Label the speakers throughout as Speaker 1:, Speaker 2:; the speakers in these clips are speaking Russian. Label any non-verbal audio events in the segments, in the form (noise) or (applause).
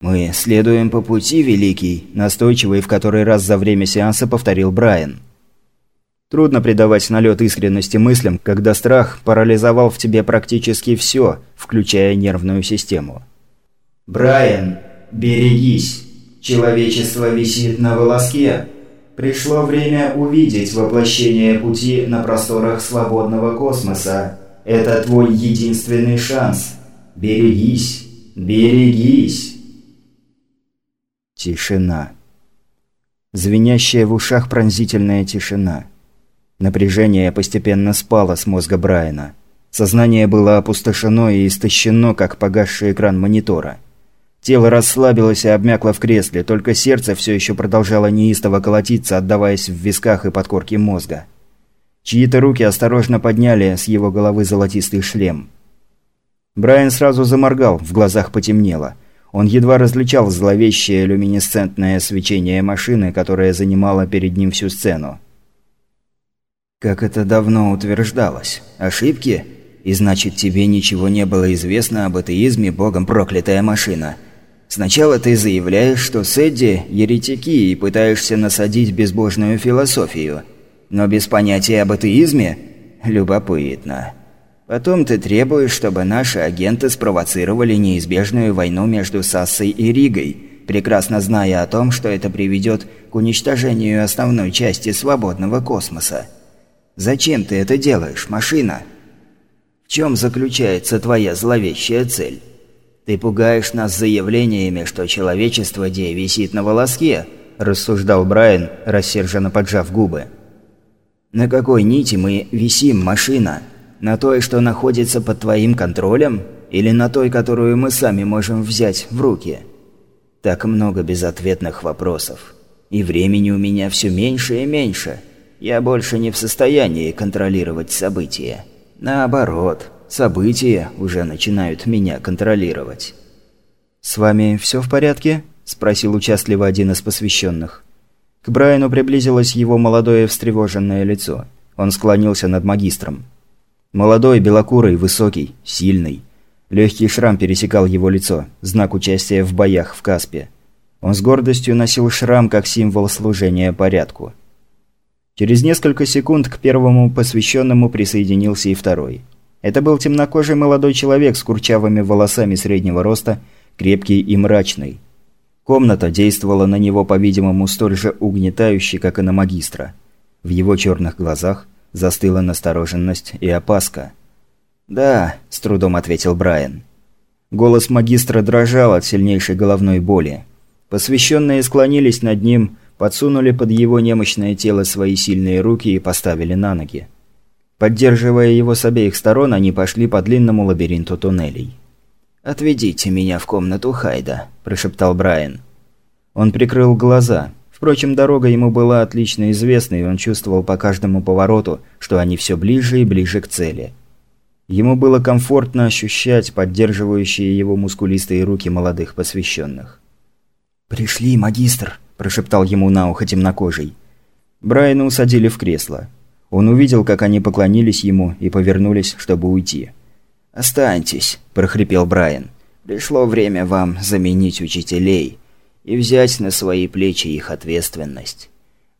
Speaker 1: «Мы следуем по пути, Великий», – настойчиво и в который раз за время сеанса повторил Брайан. Трудно придавать налет искренности мыслям, когда страх парализовал в тебе практически все, включая нервную систему.
Speaker 2: «Брайан, берегись! Человечество висит на волоске!» Пришло время увидеть воплощение пути на просторах свободного космоса. Это твой единственный шанс. Берегись, берегись.
Speaker 1: Тишина. Звенящая в ушах пронзительная тишина. Напряжение постепенно спало с мозга Брайана. Сознание было опустошено и истощено, как погасший экран монитора. Тело расслабилось и обмякло в кресле, только сердце все еще продолжало неистово колотиться, отдаваясь в висках и подкорке мозга. Чьи-то руки осторожно подняли с его головы золотистый шлем. Брайан сразу заморгал, в глазах потемнело. Он едва различал зловещее люминесцентное свечение машины, которая занимала перед ним всю сцену. «Как это давно утверждалось? Ошибки? И значит, тебе ничего не было известно об атеизме, богом проклятая машина?» Сначала ты заявляешь, что Сэдди – еретики и пытаешься насадить безбожную философию. Но без понятия об атеизме – любопытно. Потом ты требуешь, чтобы наши агенты спровоцировали неизбежную войну между Сассой и Ригой, прекрасно зная о том, что это приведет к уничтожению основной части свободного космоса. Зачем ты это делаешь, машина? В чем заключается твоя зловещая цель? «Ты пугаешь нас заявлениями, что человечество де висит на волоске», – рассуждал Брайан, рассерженно поджав губы. «На какой нити мы висим, машина? На той, что находится под твоим контролем? Или на той, которую мы сами можем взять в руки?» Так много безответных вопросов. И времени у меня все меньше и меньше. Я больше не в состоянии контролировать события. Наоборот, события уже начинают меня контролировать. «С вами все в порядке?» – спросил участливо один из посвященных. К Брайану приблизилось его молодое встревоженное лицо. Он склонился над магистром. Молодой, белокурый, высокий, сильный. Легкий шрам пересекал его лицо, знак участия в боях в Каспе. Он с гордостью носил шрам как символ служения порядку. Через несколько секунд к первому посвященному присоединился и второй – это был темнокожий молодой человек с курчавыми волосами среднего роста, крепкий и мрачный. Комната действовала на него, по-видимому, столь же угнетающе, как и на магистра. В его черных глазах застыла настороженность и опаска. «Да», – с трудом ответил Брайан. Голос магистра дрожал от сильнейшей головной боли. Посвященные склонились над ним, подсунули под его немощное тело свои сильные руки и поставили на ноги. Поддерживая его с обеих сторон, они пошли по длинному лабиринту туннелей. «Отведите меня в комнату Хайда», – прошептал Брайан. Он прикрыл глаза. Впрочем, дорога ему была отлично известна, и он чувствовал по каждому повороту, что они все ближе и ближе к цели. Ему было комфортно ощущать поддерживающие его мускулистые руки молодых посвященных. «Пришли, магистр», – прошептал ему на ухо темнокожий. Брайана усадили в кресло. Он увидел, как они поклонились ему и повернулись, чтобы уйти. «Останьтесь», – прохрипел Брайан. «Пришло время вам заменить учителей и взять на свои плечи их ответственность.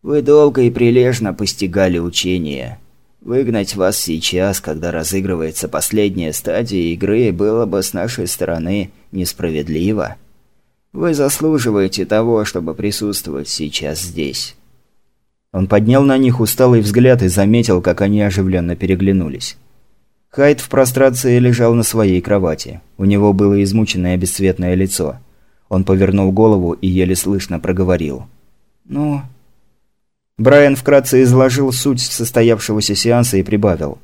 Speaker 1: Вы долго и прилежно постигали учение. Выгнать вас сейчас, когда разыгрывается последняя стадия игры, было бы с нашей стороны несправедливо. Вы заслуживаете того, чтобы присутствовать сейчас здесь». Он поднял на них усталый взгляд и заметил, как они оживленно переглянулись. Хайд в прострации лежал на своей кровати. У него было измученное бесцветное лицо. Он повернул голову и еле слышно проговорил. «Ну...» Брайан вкратце изложил суть состоявшегося сеанса и прибавил.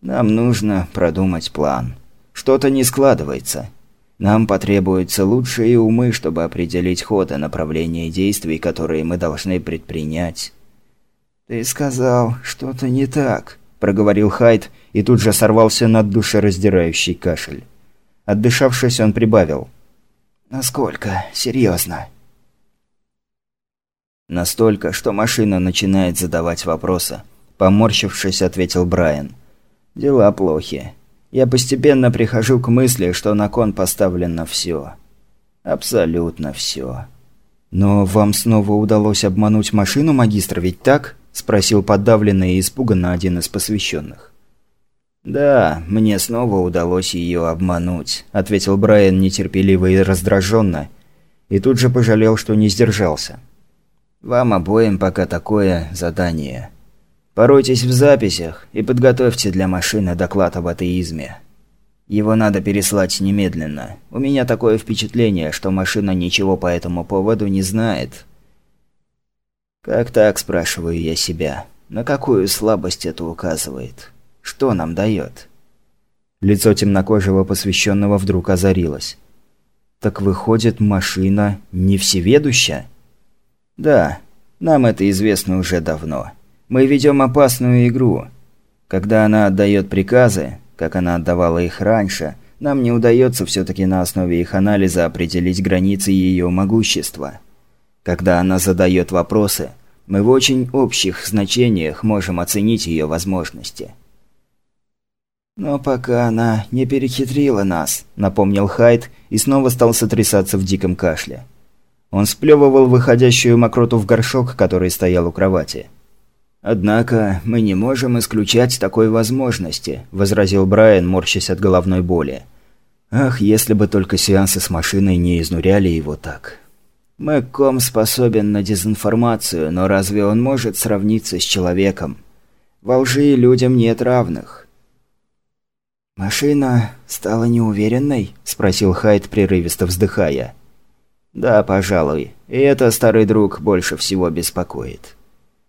Speaker 1: «Нам нужно продумать план. Что-то не складывается. Нам потребуются лучшие умы, чтобы определить ход и направление действий, которые мы должны предпринять. «Ты сказал, что-то не так», – проговорил Хайд и тут же сорвался над душераздирающий кашель. Отдышавшись, он прибавил. «Насколько серьезно?» «Настолько, что машина начинает задавать вопросы», – поморщившись, ответил Брайан. «Дела плохи. Я постепенно прихожу к мысли, что на кон поставлено все.
Speaker 2: Абсолютно все.
Speaker 1: «Но вам снова удалось обмануть машину, магистр, ведь так?» – спросил подавленный и испуганно один из посвященных.
Speaker 2: «Да, мне снова удалось ее обмануть», – ответил Брайан нетерпеливо и раздраженно, и тут же пожалел, что не сдержался. «Вам обоим пока такое задание. Поройтесь в записях и подготовьте для машины доклад об атеизме. Его надо переслать немедленно. У меня такое впечатление, что машина ничего по этому поводу не знает». «Как так?» – спрашиваю я себя. «На какую слабость это указывает?» Что нам дает?»
Speaker 1: Лицо темнокожего посвященного вдруг озарилось. «Так выходит, машина не всеведуща?»
Speaker 2: «Да, нам это известно уже давно. Мы ведем опасную игру. Когда она отдает приказы, как она отдавала их раньше, нам не удается все-таки на основе их анализа определить границы ее могущества. Когда она задает вопросы, мы в очень общих значениях можем оценить ее возможности». «Но пока она не перехитрила нас», – напомнил Хайд и снова стал сотрясаться в диком кашле. Он сплевывал выходящую мокроту в горшок, который стоял у кровати. «Однако мы не можем исключать такой возможности», – возразил Брайан, морщась от головной боли. «Ах, если бы только сеансы с машиной не изнуряли его так». «Мэгком способен на дезинформацию, но разве он может сравниться с человеком? Во лжи людям нет равных».
Speaker 1: «Машина стала неуверенной?» – спросил Хайд, прерывисто вздыхая.
Speaker 2: «Да, пожалуй. И это старый друг больше всего беспокоит.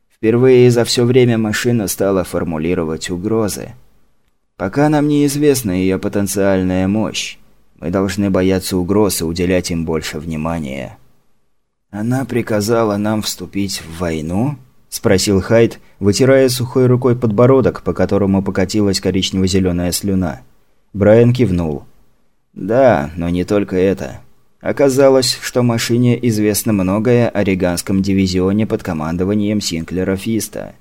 Speaker 2: Впервые за все время машина стала формулировать угрозы. Пока нам неизвестна ее потенциальная мощь. Мы должны бояться угроз и уделять им больше внимания. Она приказала нам вступить в войну?» – спросил Хайд, вытирая сухой рукой подбородок, по которому покатилась коричнево-зеленая слюна. Брайан кивнул. «Да, но не только это. Оказалось, что машине известно многое о Риганском дивизионе под командованием Синклера Фиста.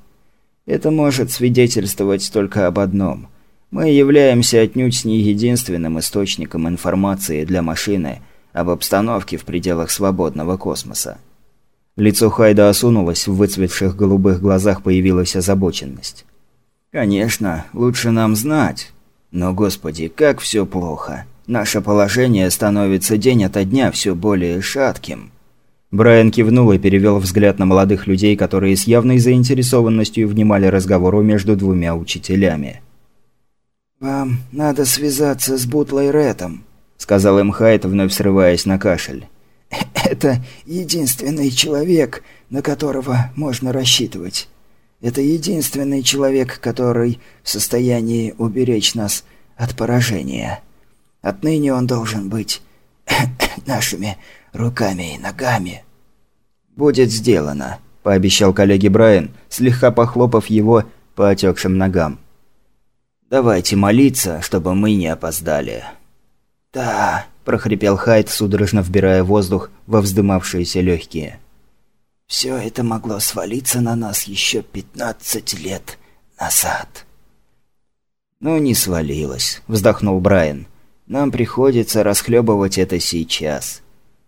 Speaker 2: Это может свидетельствовать только об одном. Мы являемся отнюдь не единственным источником информации для машины об обстановке в пределах свободного космоса. Лицо Хайда осунулось, в выцветших голубых глазах появилась озабоченность. «Конечно, лучше нам знать. Но, господи, как все плохо. Наше положение становится день ото дня все более шатким».
Speaker 1: Брайан кивнул и перевел взгляд на молодых людей, которые с явной заинтересованностью внимали разговору между двумя учителями.
Speaker 2: «Вам надо связаться с Бутлой Рэтом», — сказал им Хайд, вновь срываясь на кашель. Это единственный человек, на которого можно рассчитывать. Это единственный человек, который в состоянии уберечь нас от поражения. Отныне он должен быть (coughs) нашими руками и ногами.
Speaker 1: «Будет сделано», – пообещал коллеге Брайан, слегка похлопав его по отекшим ногам.
Speaker 2: «Давайте молиться, чтобы мы не опоздали».
Speaker 1: «Да», прохрипел Хайд, судорожно вбирая воздух во вздымавшиеся легкие.
Speaker 2: «Все это могло свалиться на нас еще пятнадцать лет назад».
Speaker 1: «Ну, не свалилось», — вздохнул Брайан. «Нам приходится расхлебывать это сейчас».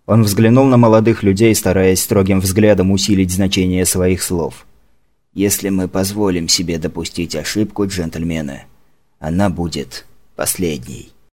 Speaker 1: Он взглянул на молодых людей, стараясь строгим взглядом усилить значение своих слов. «Если мы позволим себе допустить ошибку, джентльмены, она будет последней».